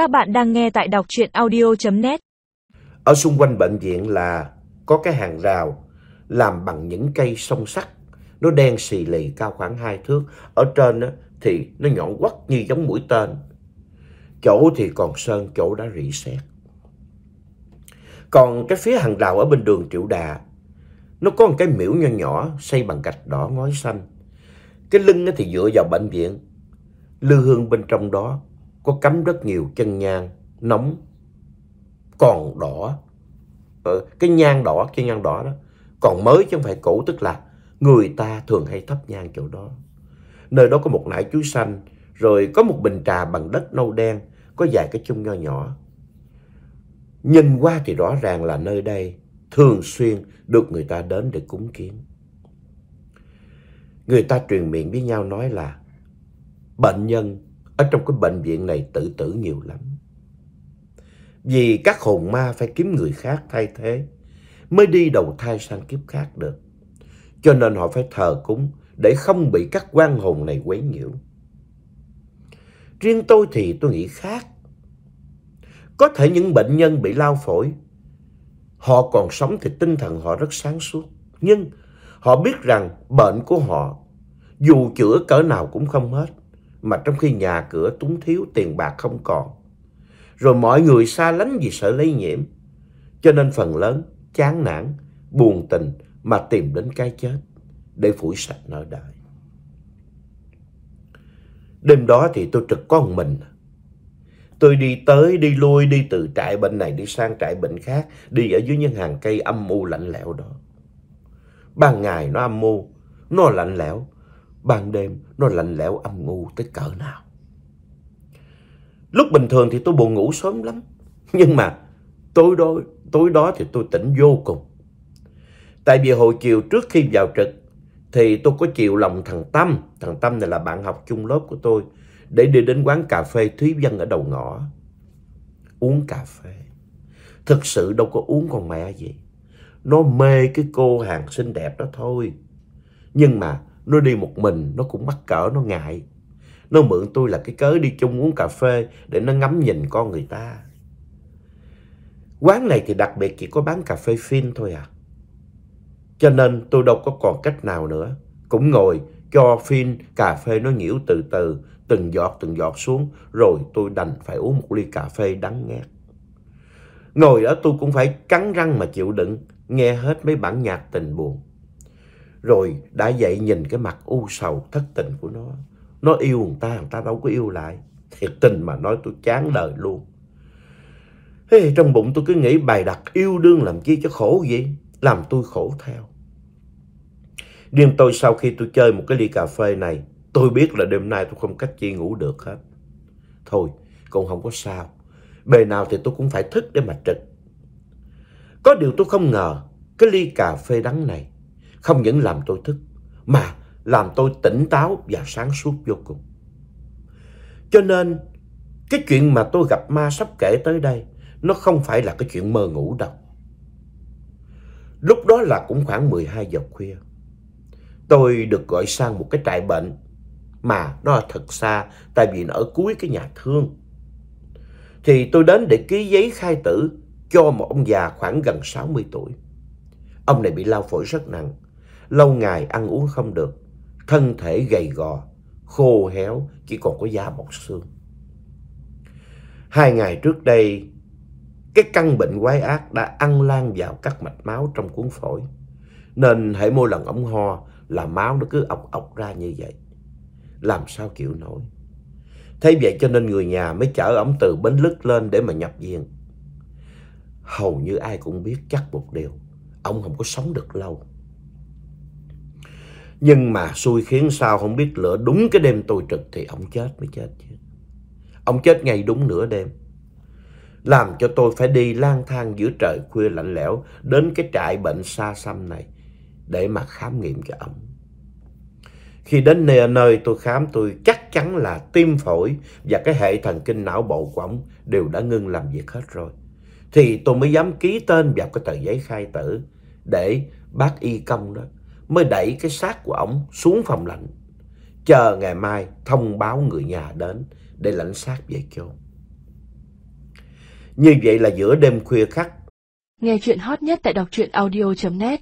Các bạn đang nghe tại đọc truyện audio.net Ở xung quanh bệnh viện là có cái hàng rào làm bằng những cây song sắt. Nó đen xì lì cao khoảng 2 thước. Ở trên thì nó nhọn quắt như giống mũi tên. Chỗ thì còn sơn, chỗ đã rỉ sét. Còn cái phía hàng rào ở bên đường Triệu Đà, nó có một cái miễu nho nhỏ xây bằng gạch đỏ ngói xanh. Cái lưng thì dựa vào bệnh viện. Lư hương bên trong đó có cắm rất nhiều chân nhang nóng còn đỏ. Ờ, cái nhang đỏ cái nhang đỏ đó. Còn mới chứ không phải cũ tức là người ta thường hay thắp nhang chỗ đó. Nơi đó có một nải chuối xanh rồi có một bình trà bằng đất nâu đen có vài cái chung nho nhỏ. Nhìn qua thì rõ ràng là nơi đây thường xuyên được người ta đến để cúng kiến. Người ta truyền miệng với nhau nói là bệnh nhân ở trong cái bệnh viện này tự tử nhiều lắm. Vì các hồn ma phải kiếm người khác thay thế mới đi đầu thai sang kiếp khác được. Cho nên họ phải thờ cúng để không bị các quan hồn này quấy nhiễu. Riêng tôi thì tôi nghĩ khác. Có thể những bệnh nhân bị lao phổi, họ còn sống thì tinh thần họ rất sáng suốt. Nhưng họ biết rằng bệnh của họ dù chữa cỡ nào cũng không hết mà trong khi nhà cửa túng thiếu tiền bạc không còn. Rồi mọi người xa lánh vì sợ lây nhiễm. Cho nên phần lớn chán nản, buồn tình mà tìm đến cái chết để phủi sạch nợ đời. Đêm đó thì tôi trực có một mình. Tôi đi tới, đi lui, đi từ trại bệnh này đi sang trại bệnh khác, đi ở dưới những hàng cây âm u lạnh lẽo đó. Ban ngày nó âm u, nó lạnh lẽo, ban đêm nó lạnh lẽo âm u tới cỡ nào. Lúc bình thường thì tôi buồn ngủ sớm lắm, nhưng mà tối đó, tối đó thì tôi tỉnh vô cùng. Tại vì hồi chiều trước khi vào trực thì tôi có chiều lòng thằng Tâm, thằng Tâm này là bạn học chung lớp của tôi, để đi đến quán cà phê Thúy Vân ở đầu ngõ. Uống cà phê. Thực sự đâu có uống con mẹ gì. Nó mê cái cô hàng xinh đẹp đó thôi. Nhưng mà nó đi một mình, nó cũng mắc cỡ, nó ngại. Nó mượn tôi là cái cớ đi chung uống cà phê để nó ngắm nhìn con người ta. Quán này thì đặc biệt chỉ có bán cà phê phin thôi à. Cho nên tôi đâu có còn cách nào nữa. Cũng ngồi cho phin cà phê nó nhiễu từ từ, từng giọt từng giọt xuống, rồi tôi đành phải uống một ly cà phê đắng ngát. Ngồi đó tôi cũng phải cắn răng mà chịu đựng, nghe hết mấy bản nhạc tình buồn. Rồi đã dậy nhìn cái mặt u sầu thất tình của nó. Nó yêu người ta, người ta đâu có yêu lại. Thiệt tình mà nói tôi chán đời luôn. Thế trong bụng tôi cứ nghĩ bài đặt yêu đương làm chi cho khổ vậy? Làm tôi khổ theo. Riêng tôi sau khi tôi chơi một cái ly cà phê này, tôi biết là đêm nay tôi không cách chi ngủ được hết. Thôi, cũng không có sao. Bề nào thì tôi cũng phải thức để mà trực. Có điều tôi không ngờ, cái ly cà phê đắng này không những làm tôi thức, mà làm tôi tỉnh táo và sáng suốt vô cùng. Cho nên, cái chuyện mà tôi gặp ma sắp kể tới đây, nó không phải là cái chuyện mơ ngủ đâu. Lúc đó là cũng khoảng 12 giờ khuya. Tôi được gọi sang một cái trại bệnh mà nó thật xa tại vì nó ở cuối cái nhà thương. Thì tôi đến để ký giấy khai tử cho một ông già khoảng gần 60 tuổi. Ông này bị lao phổi rất nặng, lâu ngày ăn uống không được, thân thể gầy gò, khô héo, chỉ còn có da bọc xương. Hai ngày trước đây, cái căn bệnh quái ác đã ăn lan vào các mạch máu trong cuốn phổi. Nên hãy mỗi lần ống ho là máu nó cứ ọc ọc ra như vậy. Làm sao chịu nổi. Thế vậy cho nên người nhà mới chở ổng từ Bến Lức lên để mà nhập viện. Hầu như ai cũng biết chắc một điều, ông không có sống được lâu. Nhưng mà xui khiến sao không biết lửa đúng cái đêm tôi trực thì ông chết mới chết chứ. Ông chết ngay đúng nửa đêm. Làm cho tôi phải đi lang thang giữa trời khuya lạnh lẽo đến cái trại bệnh xa xăm này để mà khám nghiệm cho ông. Khi đến nơi, nơi tôi khám tôi chắc chắn là tim phổi và cái hệ thần kinh não bộ của ông đều đã ngưng làm việc hết rồi. Thì tôi mới dám ký tên vào cái tờ giấy khai tử để bác y công đó mới đẩy cái xác của ông xuống phòng lạnh. Chờ ngày mai thông báo người nhà đến để lãnh xác về chôn. Như vậy là giữa đêm khuya khắc Nghe chuyện hot nhất tại đọc truyện audio.net